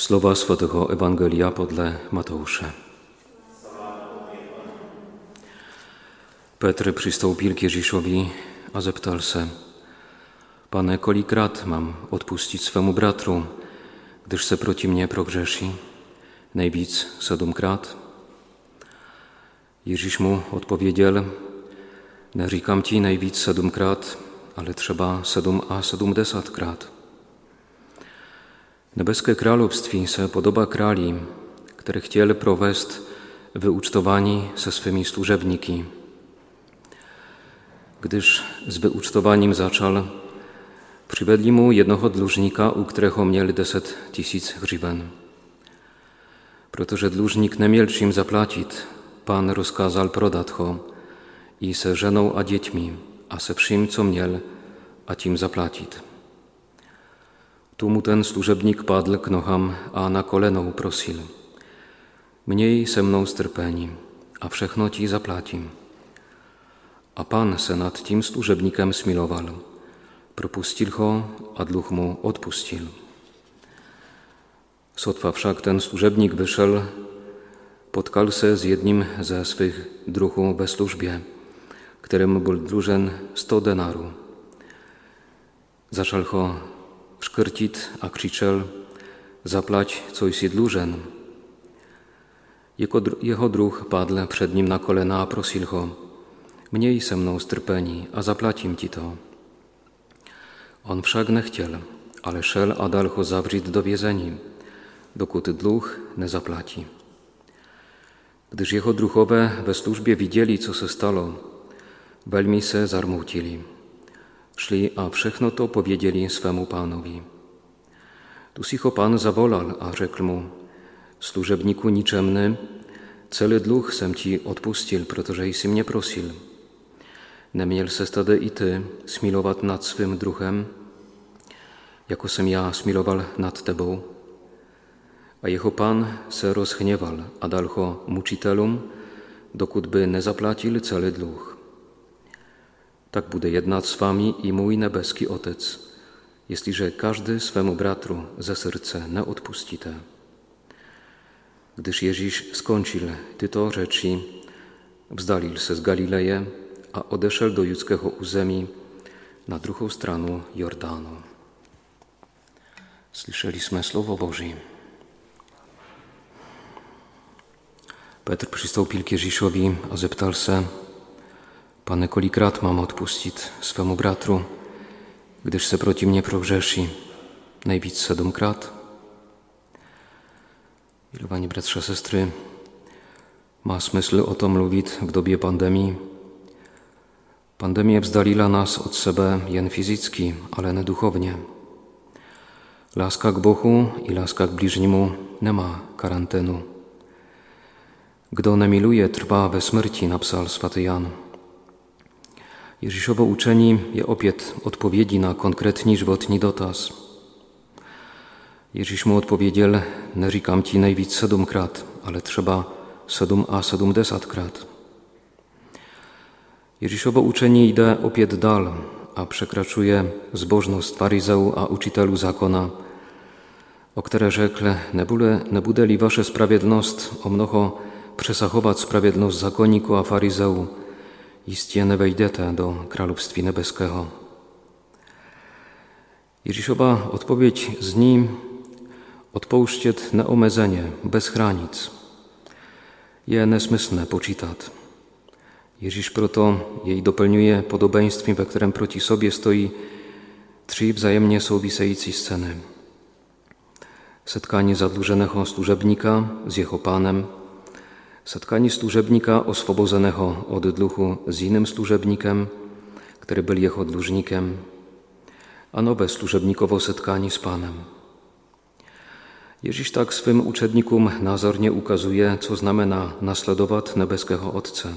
Słowa Świętego Ewangelia podle Mateusza. Petr przystąpił k Ježíšovi a zeptal se, Pane, kolikrát mam odpustić swemu bratru, gdyż se proti mnie progrzeši? Nejvíc sedmkrát? Ježíš mu odpowiedział, Neříkám ti nejvíc sedmkrát, ale třeba sedm a sedmdesátkrát. Nebeské království se podoba králím, které chtěli provést wyucztowani se swymi służebniki. Gdyż z wyucztowaniem zaczął, przywiedli mu jednego dłużnika, u którego mieli deset tysięcy grzywen. Protože dłużnik nie miał czym zapłacić, Pan rozkazał prodać ho i se żeną a dziećmi, a se wszym, co miał, a tym zapłacić. Tu mu ten służebnik padł k noham, a na koleno prosil. Mniej se mną strpeni, a wszechno ci zapłacim. A Pan se nad tym służebnikiem smilował. Propustil ho, a dluch mu odpustil. Sotwa wszak ten służebnik wyszedł, potkał se z jednym ze swych druhów we służbie, któremu był dłużen sto denaru. Zaczął ho szkyrcić, a krzyczał, zaplać jest dłużen. Jego, jeho druh padł przed nim na kolena, a prosil ho, mniej se mną strpeni, a zaplacim ci to. On wszak nie chciał, ale szel a dal ho zawrzeć do więzienia, dokąd dluch nie zapłaci. Gdyż jeho druhowe we służbie widzieli, co se stało, welmi se zarmucili. Szli, a wszechno to powiedzieli swemu panowi. Tu sicho pan zawolal, a rzekł mu, służebniku niczemny, cely dluch sem ci odpustil, protože jsi mnie prosil. Nemiel se stade i ty smilować nad swym druhem, jako sem ja smilował nad tebą. A jeho pan se rozhniewał, a dal ho mučitelům, dokud by nezaplatil celý dluh. Tak bude jednać z wami i mój nebeski Otec, jeśliże każdy swemu bratru ze serce nie odpuści te. Gdyż Ježíš skończył tyto rzeczy, wzdalił se z Galileje, a odeszedł do judzkiego uzemi na drugą stronę Jordanu. Słyszeliśmy Słowo Boże. Petr przystąpił k Ježíšovi a zeptal se, Pane, kolikrát mam odpustić swemu bratru, gdyż se proti mnie progrzeši? Najvíc sedmkrát? Milowani bratrze, sestry, ma smysl o tom mówić w dobie pandemii. Pandemia wzdalila nas od sebe jen fizycki, ale nie duchownie. Laska k Bohu i laska k bliźniemu nie ma karantenu. Kdo nemiluje, trwa we śmierci, napisał swaty Jan. Ježíšovo učení je opět odpovědí na konkrétní životní dotaz. Ježíš mu odpověděl, neříkám ti nejvíc sedmkrát, ale třeba sedm a sedmdesátkrát. Ježíšovo učení jde opět dal a przekraczuje zbożność faryzeł a uczytelu zakona, o które rzekł, nie, bude, nie bude li wasze sprawiedlnost o mnoho przesachować sprawiedlność zakoniku a istě nie wejdziecie do Królestwa Niebieskiego. Ježíšova odpowiedź z nim odpouštět neomezenie, bez hranic, je nesmyslné počítat. Ježíš proto jej doplňuje podobieństwem, we którym proti sobie stoi trzy wzajemnie související sceny. Setkanie zadłużonego służebnika z jego panem, setkanie służebnika oswobodzonego od dluchu z innym służebnikiem, który był jego dłużnikiem, a nowe służebnikowo setkanie z Panem. Ježíš tak swym uczednikom nazornie ukazuje, co znamena naśladować nebeskiego Otca.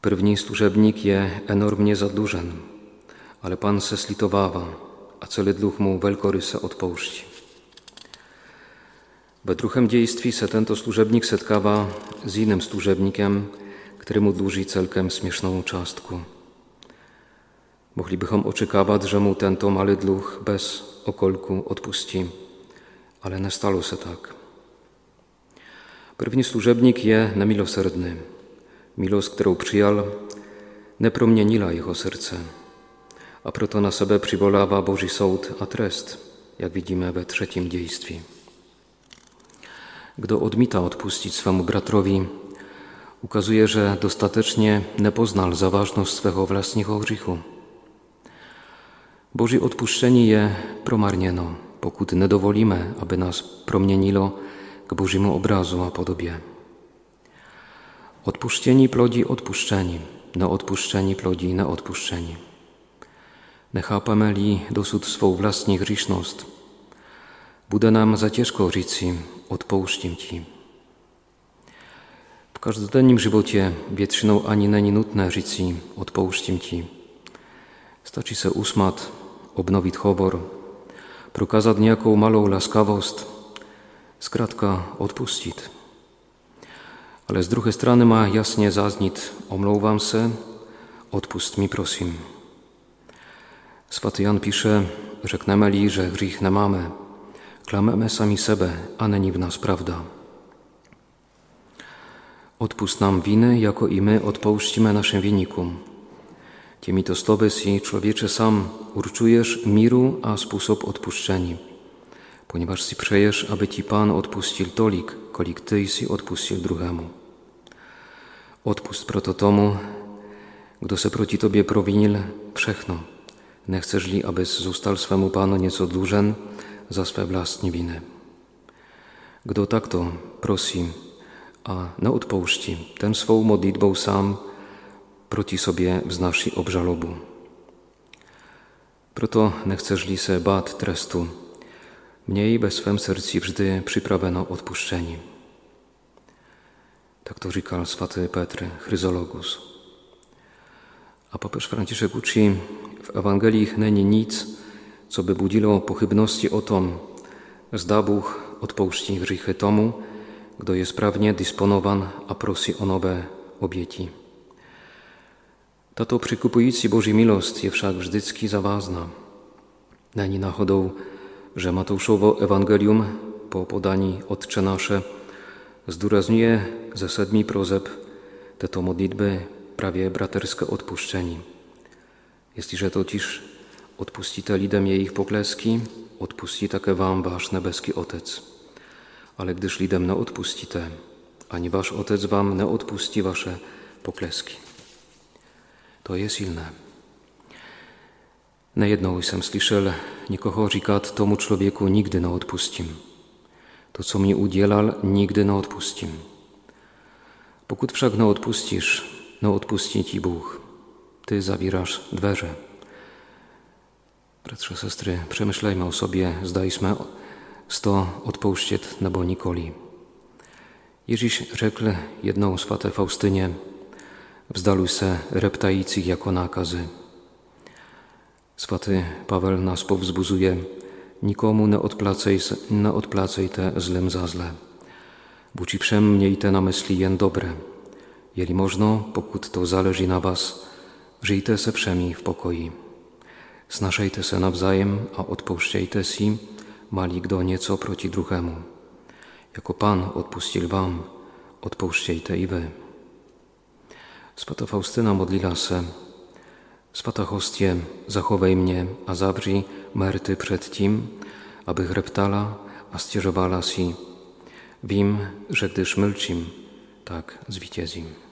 První služebník je enormně zadlužen, ale pan se slitovává a celý dluh mu velkoryse odpouští. We druhém dějství se tento služebník setkává s jiným služebníkem, który mu dłuży celkem śmieszną czastku. Moglibychom oczekiwać, że mu tento mały dluh bez okolku odpuści, ale nie stało się tak. První služebník je nemilosrdny. Milost, kterou přijal, neproměnila jeho srdce. A proto na sebe přivolává Boží soud a trest, jak vidíme ve trzecim dziejstwie. Kto odmita odpuścić swemu bratrowi, ukazuje, że dostatecznie nie poznal zaważność swego własnego grzechu. Boży odpuszczenie je promarnieno, pokud nie dowolimy, aby nas promienilo k Bożemu obrazu a podobie. Odpuszczeni plodzi odpuszczeni, na odpuszczeni plodzi na odpuszczeni. Ne chápeme dosud swą vlastní hříšnost, bude nam za ciężko říci, odpouštím Ci. W každodenním životě většinou ani není nutné říci, odpouštím Ti. Stačí se usmat, obnovit hovor, prokázat nějakou malou laskavost, zkrátka odpustit. Ale z druhé strany má jasně zaznít, omlouvám se, odpust mi prosím. Svatý Jan pisze, rzekneme-li, że grzech nie mamy, klamemy sami sebe, a není w nas prawda. Odpust nam winy, jako i my odpouštíme naszym winnikom. Těmito slovy si człowiecze sam urczujesz miru a sposób odpuszczeni, ponieważ si przejesz, aby ci Pan odpuścił tolik, kolik ty si odpuścił drugiemu. Odpust proto tomu, kdo se proti tobie prowinil wszechno. Nie chcesz li, abys został swemu Panu nieco dłużen za swe vlastní winy. Kdo takto prosi a neodpouští, ten svou modlitbou sám proti sobie wznosi obżalobu. Proto nechcesz-li se bát trestu, mniej we swym sercu wżdy przypraweno odpuszczeni. Tak to říkal swaty Petr, Chryzologus. A papież Franciszek uczy, w Ewangelii není nic, co by budziło pochybności o tom, zda Bóg odpouští hříchy tomu, kdo je sprawnie dysponowan, a prosi o nowe obieci. Tato przykupující Boží milost je však vždycky zawazna. Není náhodou, że Mateuszowo Ewangelium po podani Otcze nasze zdůrazňuje ze sedmi prozeb této modlitby prawie braterskie odpuszczeni. Jestliże totiž odpustíte lidem jejich pokleski, odpustí také vám váš nebeský Otec. Ale když lidem neodpustíte, ani váš Otec vám neodpustí vaše poklesky. To je silné. Nejednou jsem slyšel nikoho říkat tomu člověku nigdy neodpustím. To, co mi udělal, nigdy neodpustím. Pokud však neodpustíš, neodpustí ti Bůh. Ty zawierasz dwerze. Bratrze, sestry, przemyślejmy o sobie, zdajmy sto odpouštět nebo nikoli. Ježíš řekl jednou svaté Faustynie, vzdaluj se reptajících jako nákazy. Svatý Paweł nas powzbuzuje, nikomu neodplacej, neodplacejte zlym za zle. Buci wszem miejte na myśli jen dobre. Jeli można, pokud to zależy na was, żyjte se wszemi w pokoju. Snašejte se navzájem a odpouštějte si, mali kdo něco proti druhému. Jako Pan odpustil vám, odpouštějte i wy. Svata Faustyna modlila se, Svata hostie, zachowaj mnie, a zawrzyj merty przed tym, aby reptala, a stieżowała si, wim, że gdyż mylcim, tak zwycięzim.